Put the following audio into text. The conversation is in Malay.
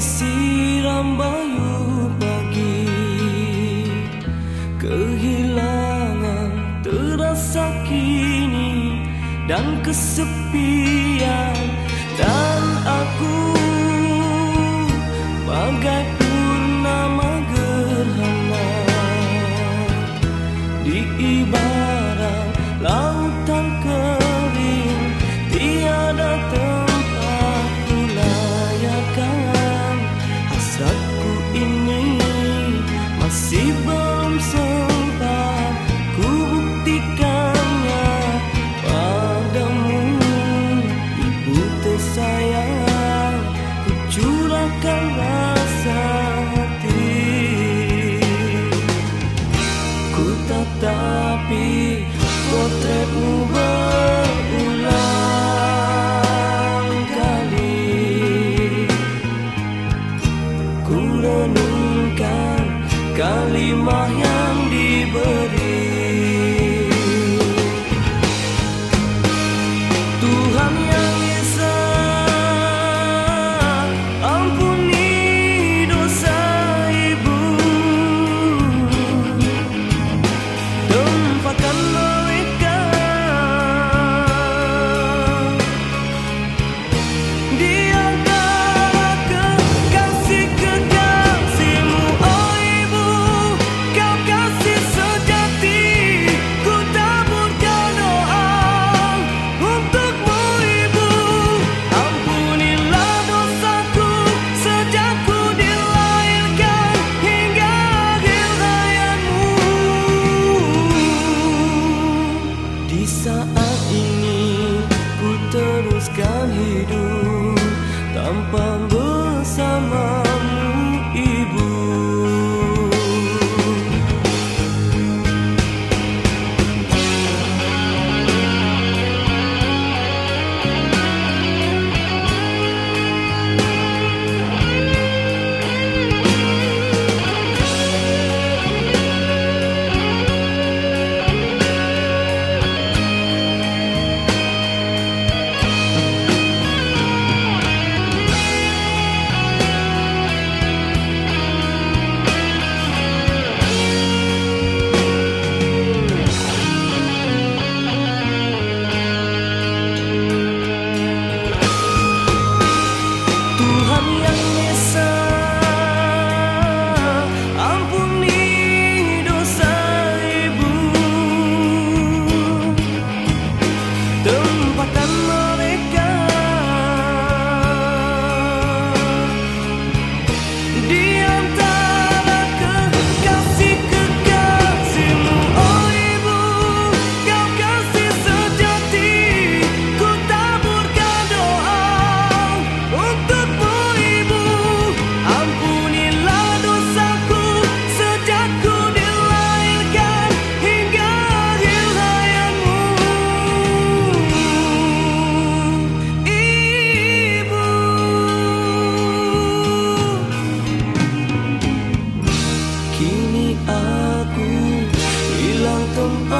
Kau disiram bayu pagi. Kehilangan terasa kini Dan kesepian. Dan aku Bagai purnama gerhana. Di ibarat lautan kering Ku tatapi potretmu berulang kali. Ku renungkan kalimah yang diberi. Tuhan yang Tanpa oh.